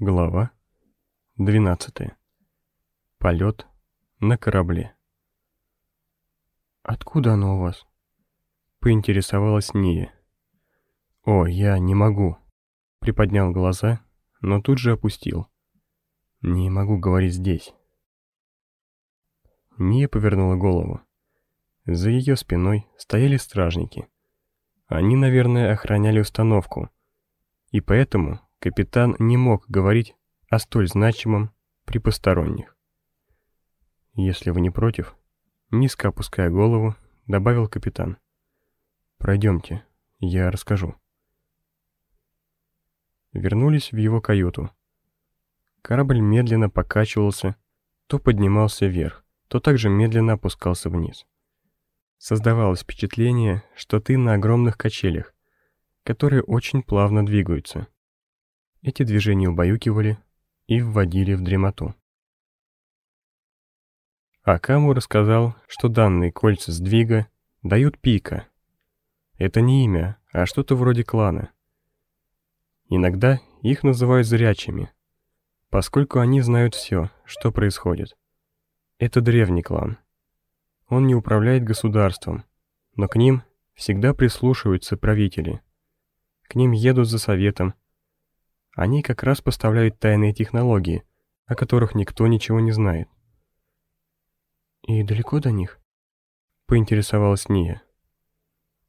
Глава 12. Полет на корабле. «Откуда оно у вас?» — поинтересовалась Ния. «О, я не могу», — приподнял глаза, но тут же опустил. «Не могу говорить здесь». Ния повернула голову. За ее спиной стояли стражники. Они, наверное, охраняли установку, и поэтому капитан не мог говорить о столь значимом при посторонних. «Если вы не против», — низко опуская голову, добавил капитан. «Пройдемте, я расскажу». Вернулись в его каюту. Корабль медленно покачивался, то поднимался вверх, то также медленно опускался вниз. Создавалось впечатление, что ты на огромных качелях, которые очень плавно двигаются. Эти движения убаюкивали и вводили в дремоту. Акаму рассказал, что данные кольца сдвига дают пика. Это не имя, а что-то вроде клана. Иногда их называют зрячими, поскольку они знают все, что происходит. Это древний клан. Он не управляет государством, но к ним всегда прислушиваются правители. К ним едут за советом, они как раз поставляют тайные технологии, о которых никто ничего не знает. «И далеко до них?» — поинтересовалась Ния.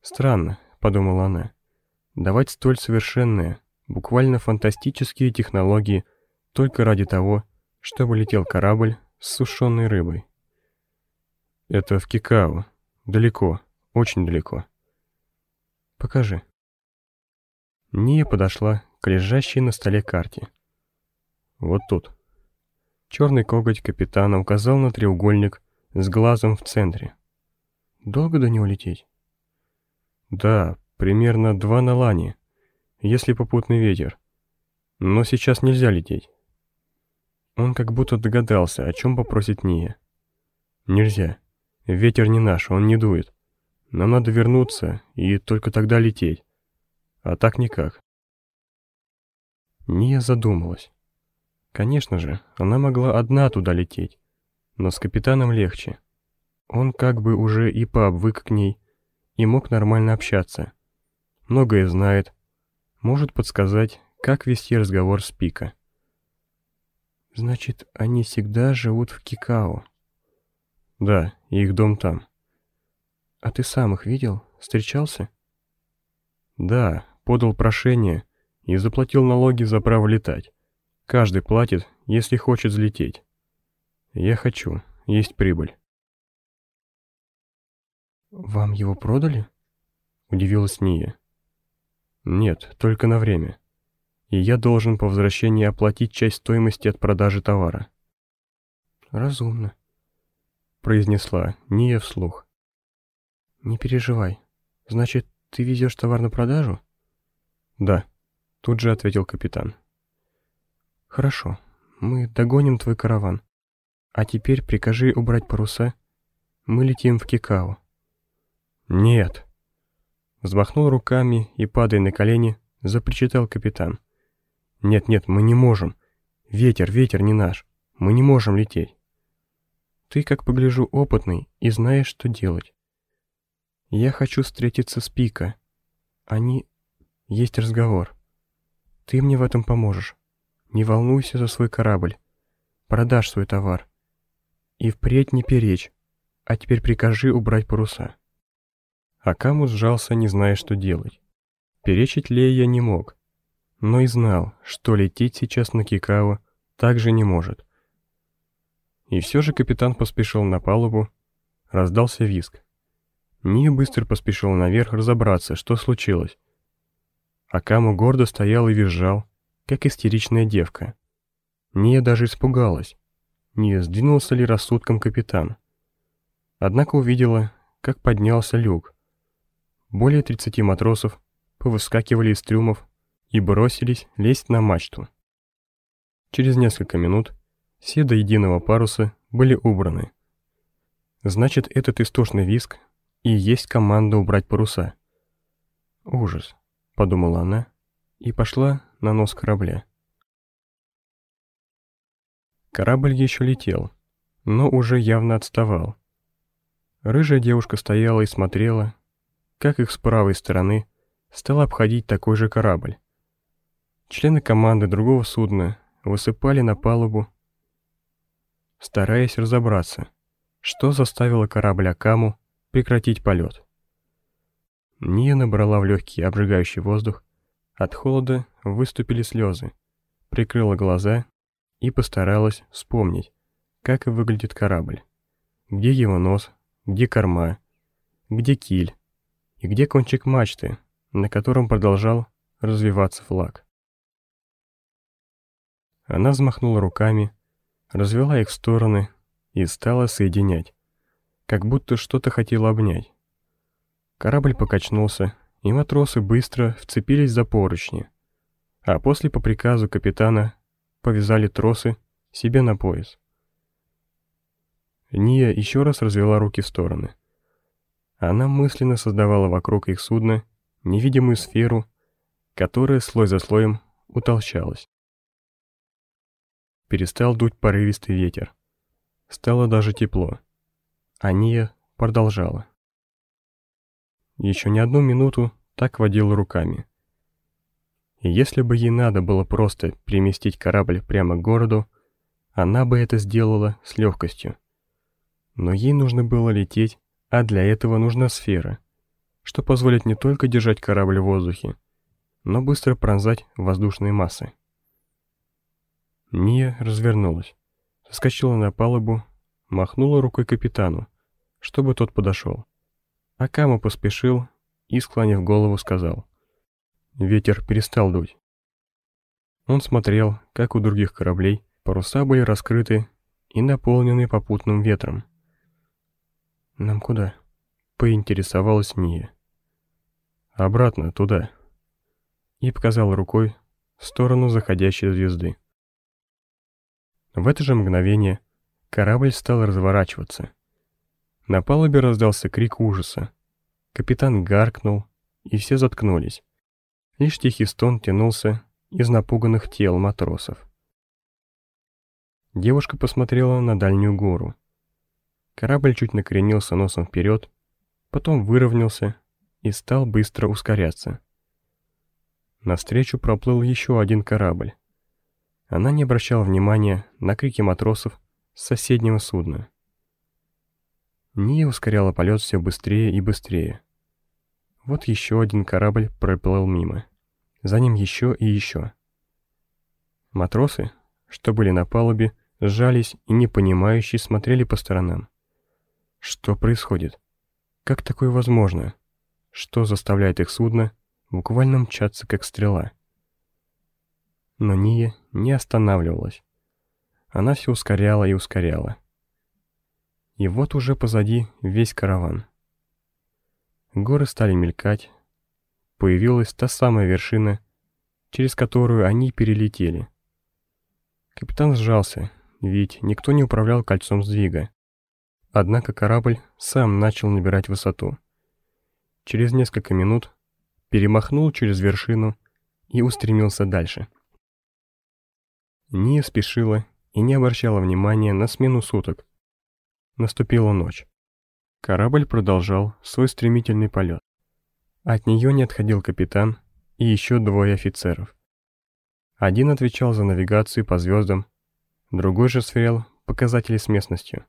«Странно», — подумала она, — «давать столь совершенные, буквально фантастические технологии только ради того, чтобы летел корабль с сушеной рыбой». «Это в Кикао. Далеко, очень далеко». «Покажи». Ния подошла к лежащей на столе карте. Вот тут. Черный коготь капитана указал на треугольник с глазом в центре. Долго до него лететь? Да, примерно два на лане, если попутный ветер. Но сейчас нельзя лететь. Он как будто догадался, о чем попросит Ния. Нельзя. Ветер не наш, он не дует. Нам надо вернуться и только тогда лететь. А так никак. Ния задумалась. Конечно же, она могла одна туда лететь, но с капитаном легче. Он как бы уже и пообвык к ней, и мог нормально общаться. Многое знает, может подсказать, как вести разговор с Пика. «Значит, они всегда живут в Кикао?» «Да, их дом там». «А ты сам их видел? Встречался?» «Да, подал прошение» и заплатил налоги за право летать. Каждый платит, если хочет взлететь. Я хочу, есть прибыль. «Вам его продали?» — удивилась Ния. «Нет, только на время. И я должен по возвращении оплатить часть стоимости от продажи товара». «Разумно», — произнесла Ния вслух. «Не переживай. Значит, ты везешь товар на продажу?» «Да». Тут же ответил капитан. «Хорошо, мы догоним твой караван. А теперь прикажи убрать паруса. Мы летим в Кикао». «Нет!» Взмахнул руками и, падая на колени, запричитал капитан. «Нет-нет, мы не можем. Ветер, ветер не наш. Мы не можем лететь». «Ты, как погляжу, опытный и знаешь, что делать. Я хочу встретиться с Пика. Они... Есть разговор». Ты мне в этом поможешь. Не волнуйся за свой корабль. Продашь свой товар. И впредь не перечь. А теперь прикажи убрать паруса». Акаму сжался, не зная, что делать. Перечить Лея не мог, но и знал, что лететь сейчас на Кикао также не может. И все же капитан поспешил на палубу, раздался виск. Ния быстро поспешил наверх разобраться, что случилось. Акаму гордо стоял и визжал, как истеричная девка. Ния даже испугалась, не сдвинулся ли рассудком капитан. Однако увидела, как поднялся люк. Более 30 матросов повыскакивали из трюмов и бросились лезть на мачту. Через несколько минут все до единого паруса были убраны. Значит, этот истошный виск и есть команда убрать паруса. Ужас. — подумала она и пошла на нос корабля. Корабль еще летел, но уже явно отставал. Рыжая девушка стояла и смотрела, как их с правой стороны стал обходить такой же корабль. Члены команды другого судна высыпали на палубу, стараясь разобраться, что заставило корабль Акаму прекратить полет. Ния набрала в легкий обжигающий воздух, от холода выступили слезы, прикрыла глаза и постаралась вспомнить, как выглядит корабль, где его нос, где корма, где киль и где кончик мачты, на котором продолжал развиваться флаг. Она взмахнула руками, развела их в стороны и стала соединять, как будто что-то хотела обнять. Корабль покачнулся, и матросы быстро вцепились за поручни, а после по приказу капитана повязали тросы себе на пояс. Ния еще раз развела руки в стороны. Она мысленно создавала вокруг их судна невидимую сферу, которая слой за слоем утолщалась. Перестал дуть порывистый ветер. Стало даже тепло. А Ния продолжала. Еще не одну минуту так водила руками. И если бы ей надо было просто переместить корабль прямо к городу, она бы это сделала с легкостью. Но ей нужно было лететь, а для этого нужна сфера, что позволит не только держать корабль в воздухе, но быстро пронзать воздушные массы. Ния развернулась, соскочила на палубу, махнула рукой капитану, чтобы тот подошел. Акама поспешил и, склонив голову, сказал. Ветер перестал дуть. Он смотрел, как у других кораблей паруса были раскрыты и наполнены попутным ветром. «Нам куда?» — поинтересовалась Ния. «Обратно, туда». И показал рукой в сторону заходящей звезды. В это же мгновение корабль стал разворачиваться. На палубе раздался крик ужаса. Капитан гаркнул, и все заткнулись. Лишь тихий стон тянулся из напуганных тел матросов. Девушка посмотрела на дальнюю гору. Корабль чуть накренился носом вперед, потом выровнялся и стал быстро ускоряться. Навстречу проплыл еще один корабль. Она не обращала внимания на крики матросов с соседнего судна. Ния ускоряла полет все быстрее и быстрее. Вот еще один корабль проплыл мимо. За ним еще и еще. Матросы, что были на палубе, сжались и непонимающе смотрели по сторонам. Что происходит? Как такое возможно? Что заставляет их судно буквально мчаться, как стрела? Но Ния не останавливалась. Она все ускоряла и ускоряла. И вот уже позади весь караван. Горы стали мелькать. Появилась та самая вершина, через которую они перелетели. Капитан сжался, ведь никто не управлял кольцом сдвига. Однако корабль сам начал набирать высоту. Через несколько минут перемахнул через вершину и устремился дальше. Ния спешила и не обращала внимания на смену суток. Наступила ночь. Корабль продолжал свой стремительный полет. От нее не отходил капитан и еще двое офицеров. Один отвечал за навигацию по звездам, другой же сверял показатели с местностью.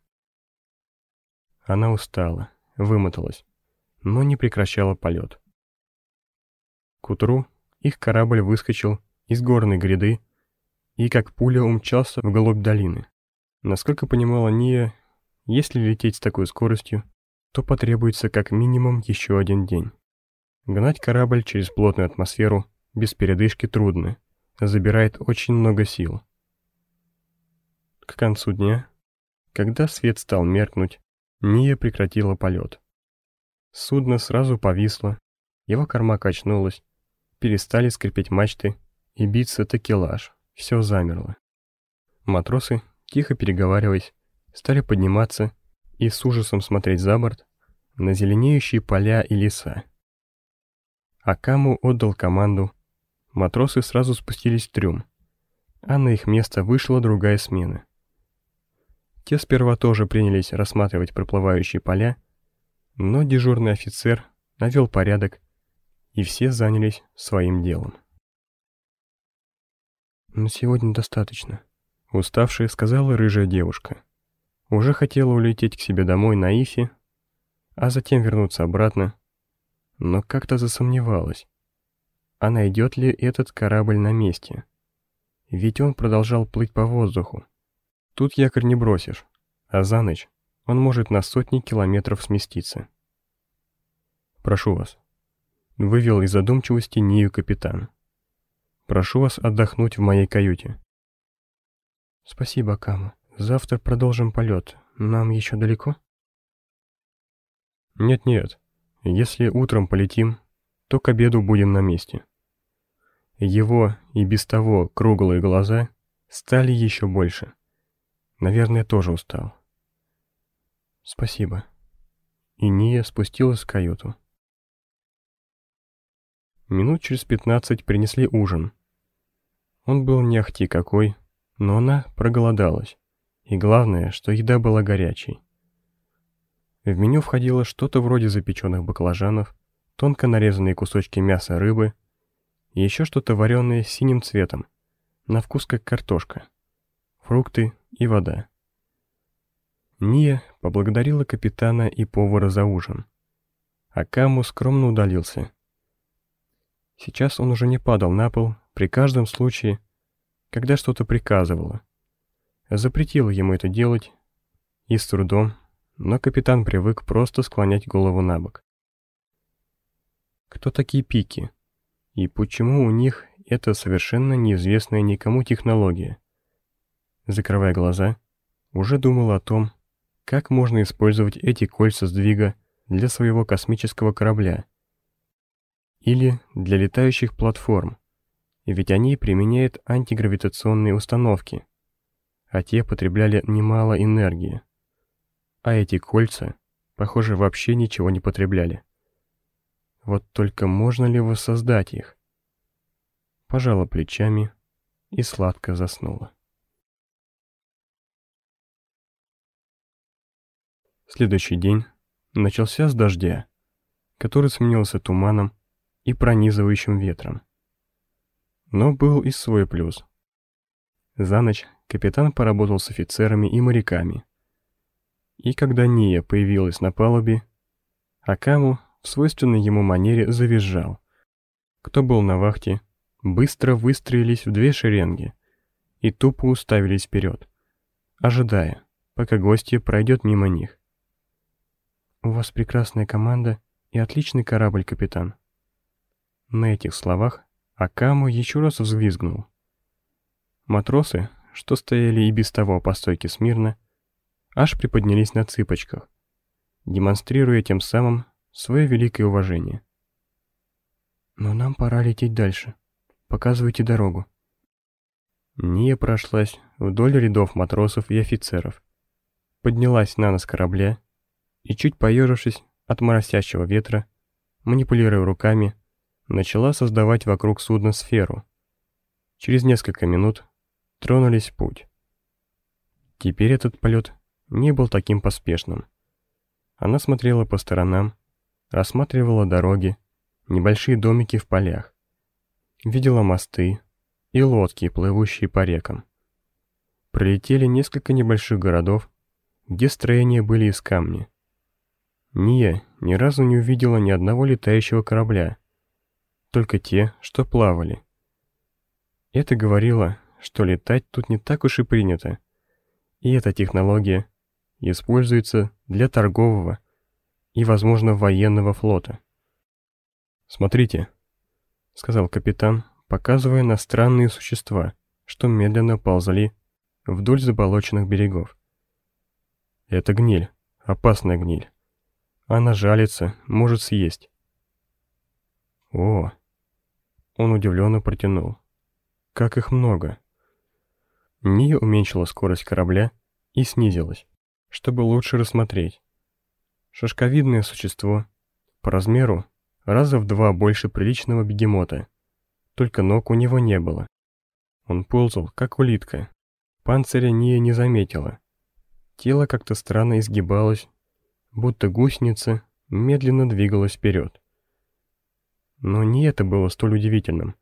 Она устала, вымоталась, но не прекращала полет. К утру их корабль выскочил из горной гряды и как пуля умчался вглубь долины. Насколько понимала Ния, если лететь с такой скоростью, то потребуется как минимум еще один день. Гнать корабль через плотную атмосферу без передышки трудно, забирает очень много сил. К концу дня, когда свет стал меркнуть, Ния прекратила полет. Судно сразу повисло, его корма качнулась, перестали скрипеть мачты и биться такелаж, все замерло. Матросы, тихо переговариваясь, стали подниматься и с ужасом смотреть за борт на зеленеющие поля и леса. Акаму отдал команду, матросы сразу спустились в трюм, а на их место вышла другая смена. Те сперва тоже принялись рассматривать проплывающие поля, но дежурный офицер навел порядок, и все занялись своим делом. «На сегодня достаточно», — уставшая сказала рыжая девушка. Уже хотела улететь к себе домой на Ифе, а затем вернуться обратно, но как-то засомневалась, а найдет ли этот корабль на месте. Ведь он продолжал плыть по воздуху. Тут якорь не бросишь, а за ночь он может на сотни километров сместиться. «Прошу вас», — вывел из задумчивости Нию капитан. «Прошу вас отдохнуть в моей каюте». «Спасибо, Кама. Завтра продолжим полет. Нам еще далеко?» «Нет-нет. Если утром полетим, то к обеду будем на месте». Его и без того круглые глаза стали еще больше. Наверное, тоже устал. Спасибо. И Ния спустилась в каюту. Минут через пятнадцать принесли ужин. Он был не ахти какой, но она проголодалась. И главное, что еда была горячей. В меню входило что-то вроде запеченных баклажанов, тонко нарезанные кусочки мяса рыбы и еще что-то вареное синим цветом, на вкус как картошка, фрукты и вода. Ния поблагодарила капитана и повара за ужин, а Каму скромно удалился. Сейчас он уже не падал на пол при каждом случае, когда что-то приказывало. Запретила ему это делать, и с трудом, но капитан привык просто склонять голову на бок. Кто такие пики? И почему у них это совершенно неизвестная никому технология? Закрывая глаза, уже думал о том, как можно использовать эти кольца сдвига для своего космического корабля или для летающих платформ, ведь они применяют антигравитационные установки, а те потребляли немало энергии. А эти кольца, похоже, вообще ничего не потребляли. Вот только можно ли воссоздать их? Пожала плечами и сладко заснула. Следующий день начался с дождя, который сменился туманом и пронизывающим ветром. Но был и свой плюс. За ночь капитан поработал с офицерами и моряками. И когда Ния появилась на палубе, Акаму в свойственной ему манере завизжал. Кто был на вахте, быстро выстроились в две шеренги и тупо уставились вперед, ожидая, пока гостья пройдет мимо них. «У вас прекрасная команда и отличный корабль, капитан». На этих словах Акаму еще раз взвизгнул. Матросы, что стояли и без того по стойке смирно, аж приподнялись на цыпочках, демонстрируя тем самым свое великое уважение. «Но нам пора лететь дальше. Показывайте дорогу». Ния прошлась вдоль рядов матросов и офицеров, поднялась на нос корабля и, чуть поежившись от моросящего ветра, манипулируя руками, начала создавать вокруг судна сферу. Через несколько минут тронулись в путь. Теперь этот полет не был таким поспешным. Она смотрела по сторонам, рассматривала дороги, небольшие домики в полях. Видела мосты и лодки, плывущие по рекам. Пролетели несколько небольших городов, где строения были из камня. Ния ни разу не увидела ни одного летающего корабля, только те, что плавали. Это говорило, что летать тут не так уж и принято, и эта технология используется для торгового и, возможно, военного флота. «Смотрите», — сказал капитан, показывая на странные существа, что медленно ползали вдоль заболоченных берегов. «Это гниль, опасная гниль. Она жалится, может съесть». «О!» Он удивленно протянул. «Как их много!» Ния уменьшила скорость корабля и снизилась, чтобы лучше рассмотреть. Шашковидное существо, по размеру раза в два больше приличного бегемота, только ног у него не было. Он ползал, как улитка. Панциря Ния не заметила. Тело как-то странно изгибалось, будто гусеница медленно двигалась вперед. Но не это было столь удивительным,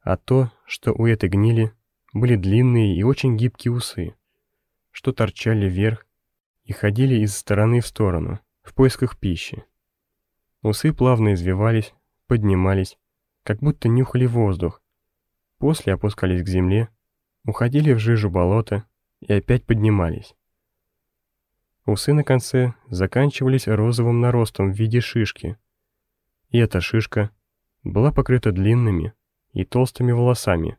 а то, что у этой гнили были длинные и очень гибкие усы, что торчали вверх и ходили из стороны в сторону, в поисках пищи. Усы плавно извивались, поднимались, как будто нюхали воздух, после опускались к земле, уходили в жижу болота и опять поднимались. Усы на конце заканчивались розовым наростом в виде шишки, и эта шишка была покрыта длинными и толстыми волосами,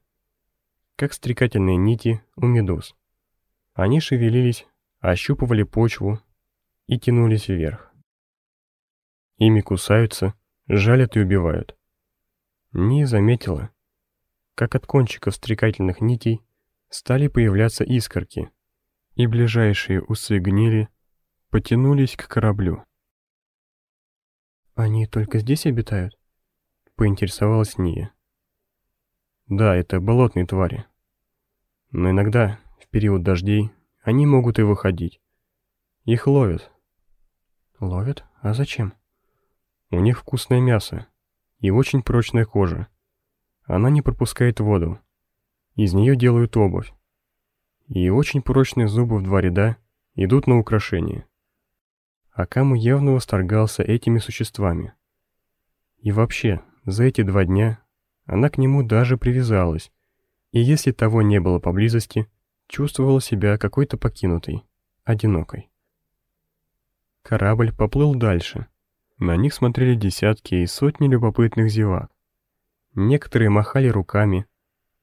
как стрекательные нити у медуз. Они шевелились, ощупывали почву и тянулись вверх. Ими кусаются, жалят и убивают. Не заметила, как от кончиков стрекательных нитей стали появляться искорки, и ближайшие усы гнили, потянулись к кораблю. «Они только здесь обитают?» — поинтересовалась Ния. «Да, это болотные твари. Но иногда, в период дождей, они могут и выходить. Их ловят». «Ловят? А зачем?» «У них вкусное мясо и очень прочная кожа. Она не пропускает воду. Из нее делают обувь. И очень прочные зубы в два ряда идут на украшение. Акаму явно восторгался этими существами. И вообще, за эти два дня она к нему даже привязалась, и если того не было поблизости, чувствовала себя какой-то покинутой, одинокой. Корабль поплыл дальше. На них смотрели десятки и сотни любопытных зевак. Некоторые махали руками,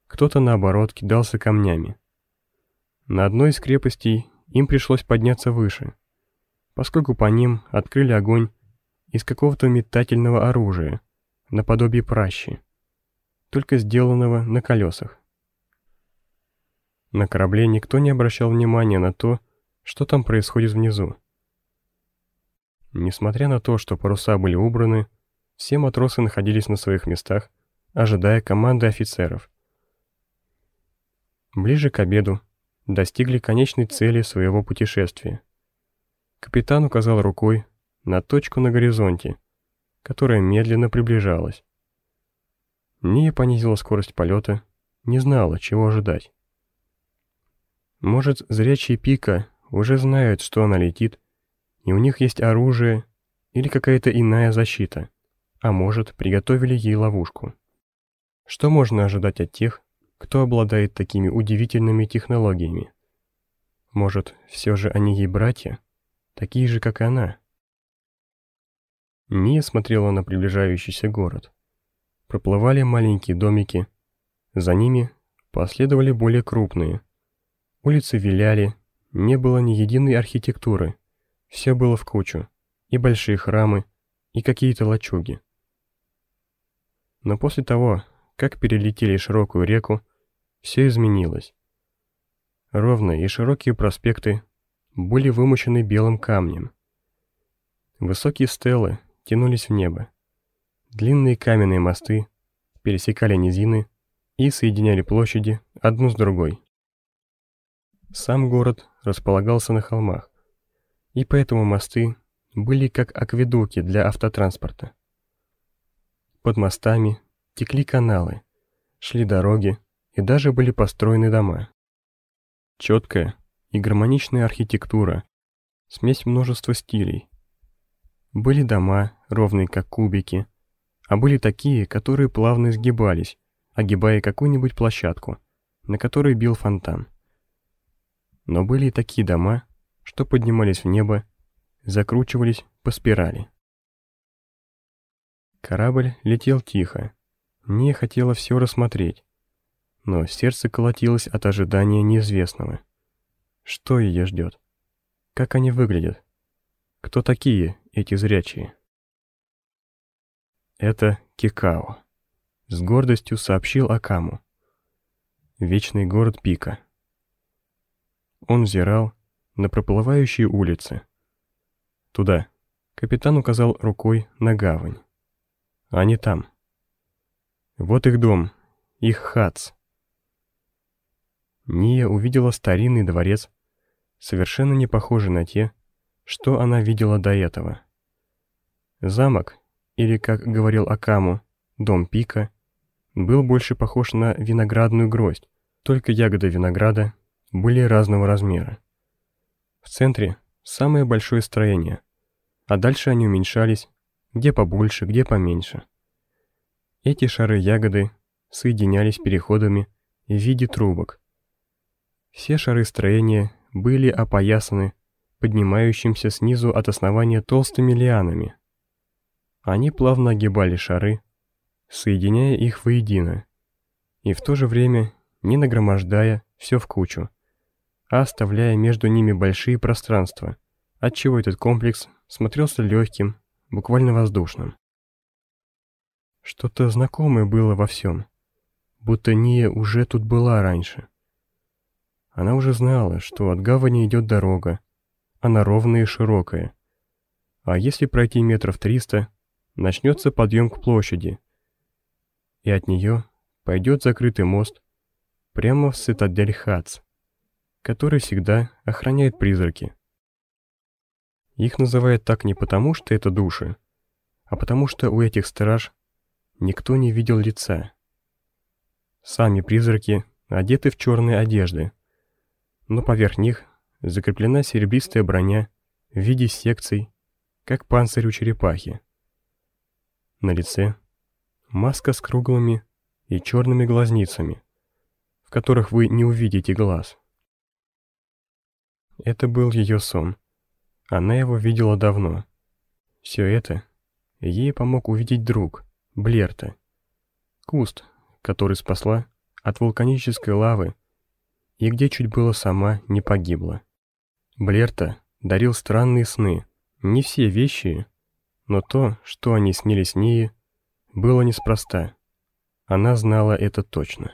кто-то, наоборот, кидался камнями. На одной из крепостей им пришлось подняться выше — поскольку по ним открыли огонь из какого-то метательного оружия, наподобие пращи, только сделанного на колесах. На корабле никто не обращал внимания на то, что там происходит внизу. Несмотря на то, что паруса были убраны, все матросы находились на своих местах, ожидая команды офицеров. Ближе к обеду достигли конечной цели своего путешествия. Капитан указал рукой на точку на горизонте, которая медленно приближалась. Ния понизила скорость полета, не знала, чего ожидать. Может, зрячие пика уже знают, что она летит, и у них есть оружие или какая-то иная защита, а может, приготовили ей ловушку. Что можно ожидать от тех, кто обладает такими удивительными технологиями? Может, все же они ей братья? такие же, как и она. Ния смотрела на приближающийся город. Проплывали маленькие домики, за ними последовали более крупные. Улицы виляли, не было ни единой архитектуры, все было в кучу, и большие храмы, и какие-то лачуги. Но после того, как перелетели широкую реку, все изменилось. Ровные и широкие проспекты были вымощены белым камнем. Высокие стелы тянулись в небо. Длинные каменные мосты пересекали низины и соединяли площади одну с другой. Сам город располагался на холмах, и поэтому мосты были как акведуки для автотранспорта. Под мостами текли каналы, шли дороги и даже были построены дома. Четкая, и гармоничная архитектура, смесь множества стилей. Были дома, ровные как кубики, а были такие, которые плавно изгибались, огибая какую-нибудь площадку, на которой бил фонтан. Но были и такие дома, что поднимались в небо, закручивались по спирали. Корабль летел тихо, не хотела все рассмотреть, но сердце колотилось от ожидания неизвестного. Что ее ждет? Как они выглядят? Кто такие эти зрячие? Это Кикао. С гордостью сообщил Акаму. Вечный город Пика. Он взирал на проплывающие улицы. Туда. Капитан указал рукой на гавань. Они там. Вот их дом, их хац. Ния увидела старинный дворец совершенно не похожи на те, что она видела до этого. Замок, или, как говорил Акаму, дом Пика, был больше похож на виноградную гроздь, только ягоды винограда были разного размера. В центре самое большое строение, а дальше они уменьшались, где побольше, где поменьше. Эти шары-ягоды соединялись переходами в виде трубок. Все шары строения были опоясаны поднимающимся снизу от основания толстыми лианами. Они плавно огибали шары, соединяя их воедино, и в то же время не нагромождая все в кучу, оставляя между ними большие пространства, отчего этот комплекс смотрелся легким, буквально воздушным. Что-то знакомое было во всем, будто Ния уже тут была раньше. Она уже знала, что от гавани идет дорога, она ровная и широкая. А если пройти метров триста, начнется подъем к площади, и от нее пойдет закрытый мост прямо в цитадель Хац, который всегда охраняет призраки. Их называют так не потому, что это души, а потому что у этих страж никто не видел лица. Сами призраки одеты в черные одежды, но поверх них закреплена серебристая броня в виде секций, как панцирь у черепахи. На лице маска с круглыми и черными глазницами, в которых вы не увидите глаз. Это был ее сон. Она его видела давно. Все это ей помог увидеть друг, Блерта. Куст, который спасла от вулканической лавы и где чуть было сама не погибла. Блерта дарил странные сны, не все вещи, но то, что они снились Нии, было неспроста. Она знала это точно.